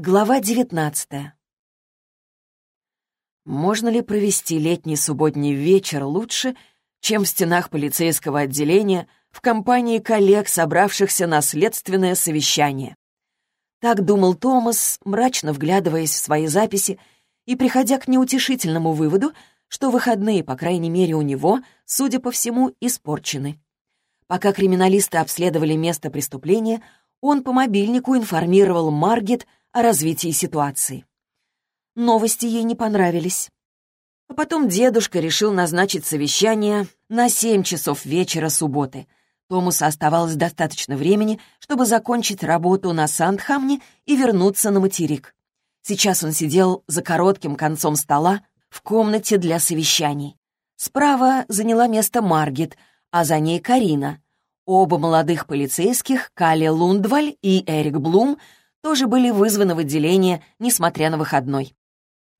Глава девятнадцатая. Можно ли провести летний субботний вечер лучше, чем в стенах полицейского отделения в компании коллег, собравшихся на следственное совещание? Так думал Томас, мрачно вглядываясь в свои записи и приходя к неутешительному выводу, что выходные, по крайней мере, у него, судя по всему, испорчены. Пока криминалисты обследовали место преступления, он по мобильнику информировал Маргет о развитии ситуации. Новости ей не понравились. А потом дедушка решил назначить совещание на 7 часов вечера субботы. Томусу оставалось достаточно времени, чтобы закончить работу на Сандхамне и вернуться на материк. Сейчас он сидел за коротким концом стола в комнате для совещаний. Справа заняла место Маргет, а за ней Карина. Оба молодых полицейских, Кали Лундваль и Эрик Блум, тоже были вызваны в отделение, несмотря на выходной.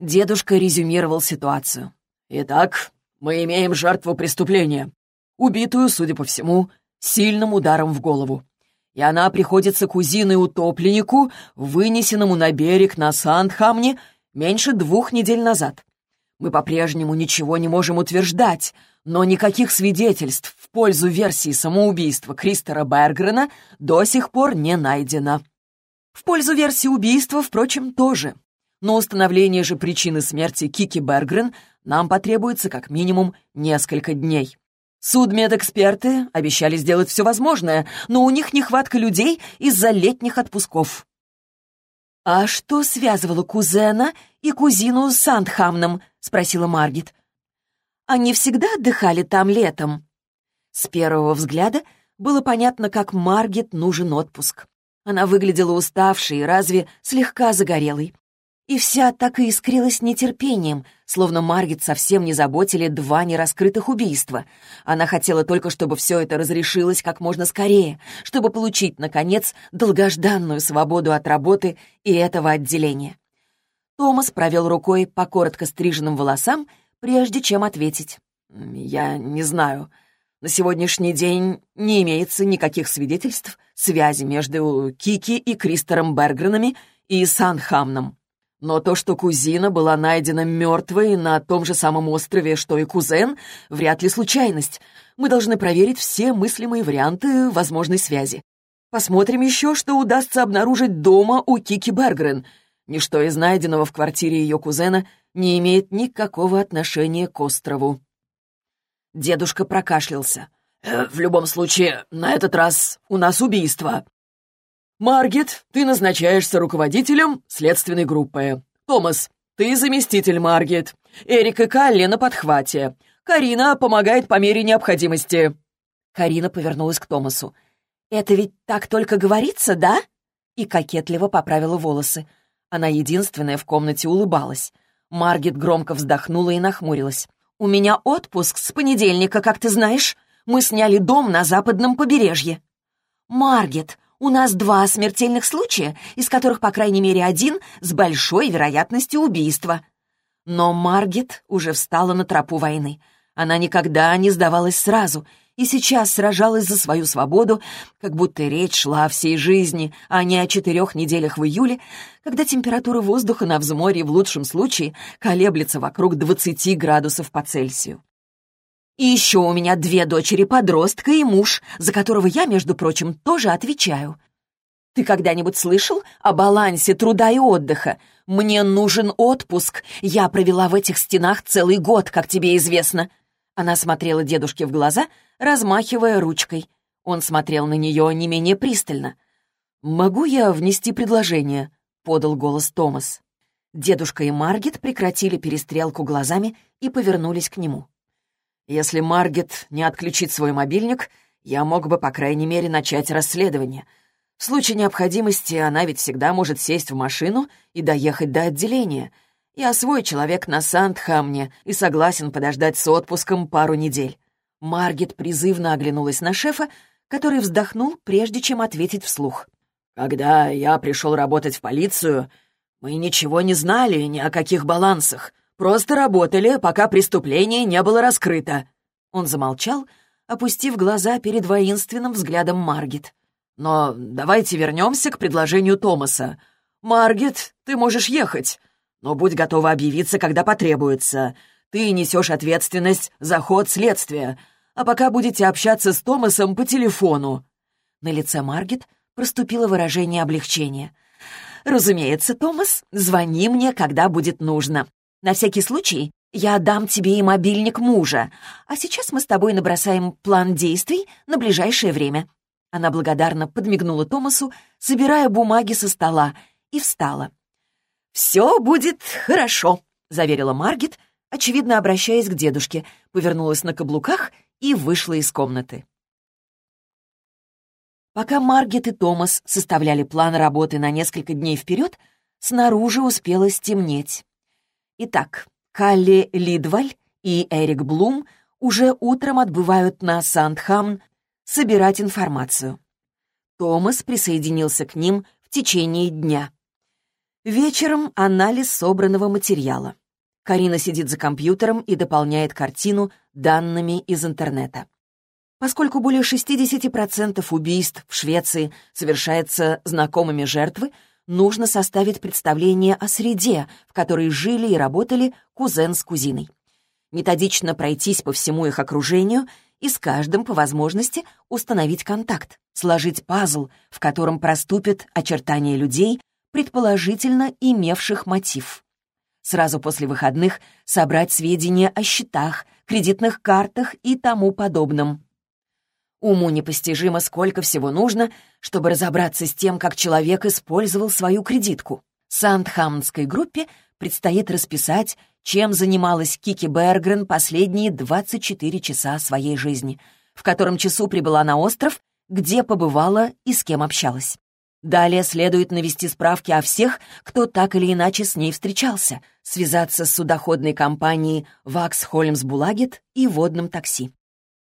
Дедушка резюмировал ситуацию. «Итак, мы имеем жертву преступления, убитую, судя по всему, сильным ударом в голову. И она приходится кузиной-утопленнику, вынесенному на берег на Сандхамне меньше двух недель назад. Мы по-прежнему ничего не можем утверждать, но никаких свидетельств в пользу версии самоубийства Кристера Бергрена до сих пор не найдено. В пользу версии убийства, впрочем, тоже. Но установление же причины смерти Кики Бергрен нам потребуется как минимум несколько дней. Судмедэксперты обещали сделать все возможное, но у них нехватка людей из-за летних отпусков. «А что связывало кузена и кузину с Сандхамном?» — спросила Маргит. «Они всегда отдыхали там летом?» С первого взгляда было понятно, как Маргит нужен отпуск. Она выглядела уставшей, разве слегка загорелой. И вся так и искрилась нетерпением, словно Маргет совсем не заботили два нераскрытых убийства. Она хотела только, чтобы все это разрешилось как можно скорее, чтобы получить, наконец, долгожданную свободу от работы и этого отделения. Томас провел рукой по коротко стриженным волосам, прежде чем ответить. «Я не знаю. На сегодняшний день не имеется никаких свидетельств связи между Кики и Кристером Бергренами и Санхамном. Но то, что кузина была найдена мертвой на том же самом острове, что и кузен, вряд ли случайность. Мы должны проверить все мыслимые варианты возможной связи. Посмотрим еще, что удастся обнаружить дома у Кики Бергрен. Ничто из найденного в квартире ее кузена не имеет никакого отношения к острову. Дедушка прокашлялся. «Э, «В любом случае, на этот раз у нас убийство». «Маргет, ты назначаешься руководителем следственной группы. Томас, ты заместитель Маргет. Эрик и Калли на подхвате. Карина помогает по мере необходимости». Карина повернулась к Томасу. «Это ведь так только говорится, да?» И кокетливо поправила волосы. Она единственная в комнате улыбалась. Маргет громко вздохнула и нахмурилась. «У меня отпуск с понедельника, как ты знаешь. Мы сняли дом на западном побережье». «Маргет, у нас два смертельных случая, из которых, по крайней мере, один с большой вероятностью убийства». Но Маргет уже встала на тропу войны. Она никогда не сдавалась сразу и сейчас сражалась за свою свободу, как будто речь шла о всей жизни, а не о четырех неделях в июле, когда температура воздуха на взморье в лучшем случае колеблется вокруг 20 градусов по Цельсию. И еще у меня две дочери-подростка и муж, за которого я, между прочим, тоже отвечаю. Ты когда-нибудь слышал о балансе труда и отдыха? Мне нужен отпуск. Я провела в этих стенах целый год, как тебе известно. Она смотрела дедушке в глаза, размахивая ручкой. Он смотрел на нее не менее пристально. «Могу я внести предложение?» — подал голос Томас. Дедушка и Маргет прекратили перестрелку глазами и повернулись к нему. «Если Маргет не отключит свой мобильник, я мог бы, по крайней мере, начать расследование. В случае необходимости она ведь всегда может сесть в машину и доехать до отделения — я свой человек на Сандхамне и согласен подождать с отпуском пару недель». Маргет призывно оглянулась на шефа, который вздохнул, прежде чем ответить вслух. «Когда я пришел работать в полицию, мы ничего не знали ни о каких балансах. Просто работали, пока преступление не было раскрыто». Он замолчал, опустив глаза перед воинственным взглядом Маргет. «Но давайте вернемся к предложению Томаса. «Маргет, ты можешь ехать, но будь готова объявиться, когда потребуется. Ты несешь ответственность за ход следствия, а пока будете общаться с Томасом по телефону». На лице Маргет проступило выражение облегчения. «Разумеется, Томас, звони мне, когда будет нужно. На всякий случай я дам тебе и мобильник мужа. А сейчас мы с тобой набросаем план действий на ближайшее время». Она благодарно подмигнула Томасу, собирая бумаги со стола, и встала. «Все будет хорошо», — заверила Маргет, очевидно обращаясь к дедушке, повернулась на каблуках и вышла из комнаты. Пока Маргет и Томас составляли план работы на несколько дней вперед, снаружи успело стемнеть. Итак, Калли Лидваль и Эрик Блум уже утром отбывают на Сандхамн собирать информацию. Томас присоединился к ним в течение дня. Вечером анализ собранного материала. Карина сидит за компьютером и дополняет картину данными из интернета. Поскольку более 60% убийств в Швеции совершается знакомыми жертвы, нужно составить представление о среде, в которой жили и работали кузен с кузиной. Методично пройтись по всему их окружению и с каждым, по возможности, установить контакт, сложить пазл, в котором проступят очертания людей, предположительно имевших мотив. Сразу после выходных собрать сведения о счетах, кредитных картах и тому подобном. Уму непостижимо, сколько всего нужно, чтобы разобраться с тем, как человек использовал свою кредитку. Сандхамнской группе предстоит расписать, чем занималась Кики Бергрен последние 24 часа своей жизни, в котором часу прибыла на остров, где побывала и с кем общалась. Далее следует навести справки о всех, кто так или иначе с ней встречался, связаться с судоходной компанией «Вакс Холмс Булагет» и водным такси.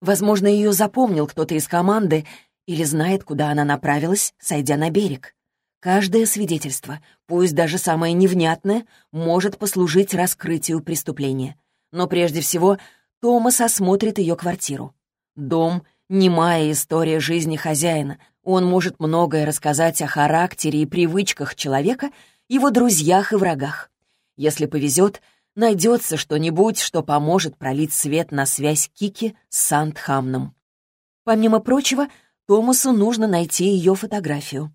Возможно, ее запомнил кто-то из команды или знает, куда она направилась, сойдя на берег. Каждое свидетельство, пусть даже самое невнятное, может послужить раскрытию преступления. Но прежде всего Томас осмотрит ее квартиру. Дом — немая история жизни хозяина. Он может многое рассказать о характере и привычках человека, его друзьях и врагах. Если повезет — найдется что-нибудь, что поможет пролить свет на связь Кики с Сандхамном. Помимо прочего, Томасу нужно найти ее фотографию.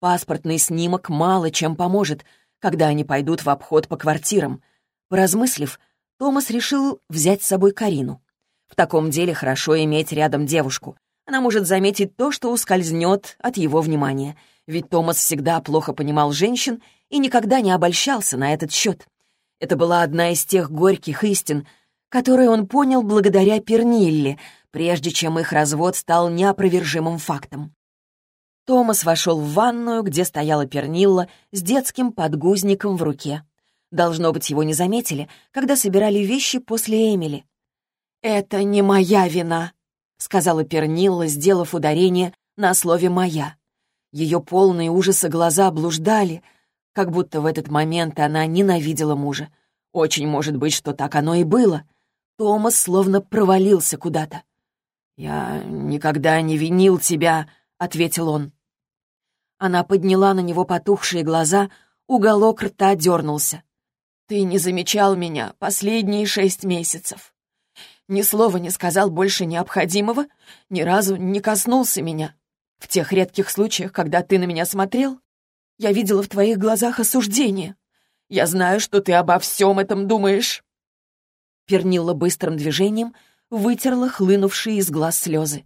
Паспортный снимок мало чем поможет, когда они пойдут в обход по квартирам. Поразмыслив, Томас решил взять с собой Карину. В таком деле хорошо иметь рядом девушку. Она может заметить то, что ускользнет от его внимания. Ведь Томас всегда плохо понимал женщин и никогда не обольщался на этот счет. Это была одна из тех горьких истин, которые он понял благодаря Пернилле, прежде чем их развод стал неопровержимым фактом. Томас вошел в ванную, где стояла Пернилла с детским подгузником в руке. Должно быть, его не заметили, когда собирали вещи после Эмили. «Это не моя вина», — сказала Пернилла, сделав ударение на слове «моя». Ее полные ужаса глаза блуждали, как будто в этот момент она ненавидела мужа. Очень может быть, что так оно и было. Томас словно провалился куда-то. «Я никогда не винил тебя», — ответил он. Она подняла на него потухшие глаза, уголок рта дернулся. «Ты не замечал меня последние шесть месяцев. Ни слова не сказал больше необходимого, ни разу не коснулся меня. В тех редких случаях, когда ты на меня смотрел, я видела в твоих глазах осуждение. Я знаю, что ты обо всем этом думаешь». Пернила быстрым движением вытерла хлынувшие из глаз слезы.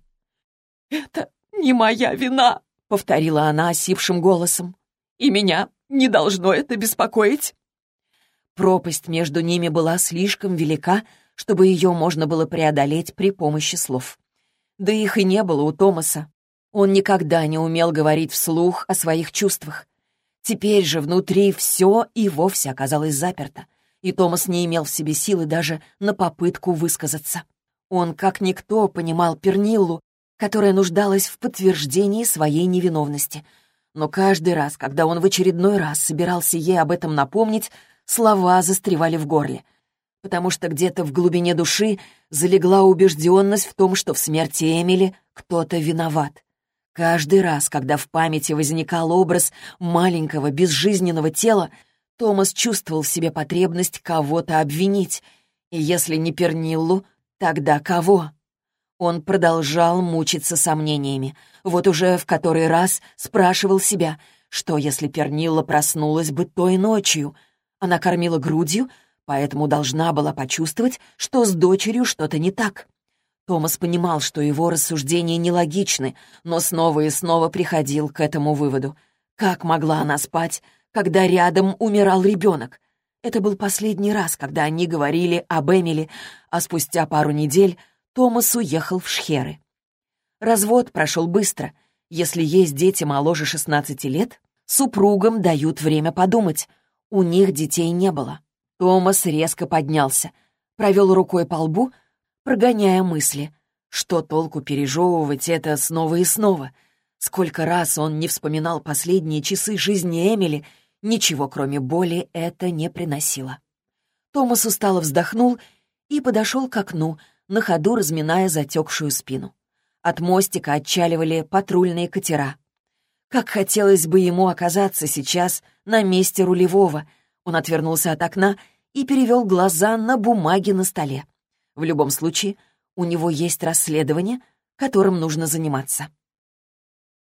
«Это не моя вина», — повторила она осипшим голосом. «И меня не должно это беспокоить». Пропасть между ними была слишком велика, чтобы ее можно было преодолеть при помощи слов. Да их и не было у Томаса. Он никогда не умел говорить вслух о своих чувствах. Теперь же внутри все и вовсе оказалось заперто, и Томас не имел в себе силы даже на попытку высказаться. Он, как никто, понимал Перниллу, которая нуждалась в подтверждении своей невиновности. Но каждый раз, когда он в очередной раз собирался ей об этом напомнить, слова застревали в горле, потому что где-то в глубине души залегла убежденность в том, что в смерти Эмили кто-то виноват. Каждый раз, когда в памяти возникал образ маленького безжизненного тела, Томас чувствовал в себе потребность кого-то обвинить. И если не Перниллу, тогда кого? Он продолжал мучиться сомнениями. Вот уже в который раз спрашивал себя, что если Пернилла проснулась бы той ночью? Она кормила грудью, поэтому должна была почувствовать, что с дочерью что-то не так. Томас понимал, что его рассуждения нелогичны, но снова и снова приходил к этому выводу. Как могла она спать, когда рядом умирал ребенок? Это был последний раз, когда они говорили об Эмили, а спустя пару недель Томас уехал в Шхеры. Развод прошел быстро. Если есть дети моложе 16 лет, супругам дают время подумать. У них детей не было. Томас резко поднялся, провел рукой по лбу — прогоняя мысли. Что толку пережевывать это снова и снова? Сколько раз он не вспоминал последние часы жизни Эмили, ничего кроме боли это не приносило. Томас устало вздохнул и подошел к окну, на ходу разминая затекшую спину. От мостика отчаливали патрульные катера. Как хотелось бы ему оказаться сейчас на месте рулевого. Он отвернулся от окна и перевел глаза на бумаги на столе. В любом случае, у него есть расследование, которым нужно заниматься.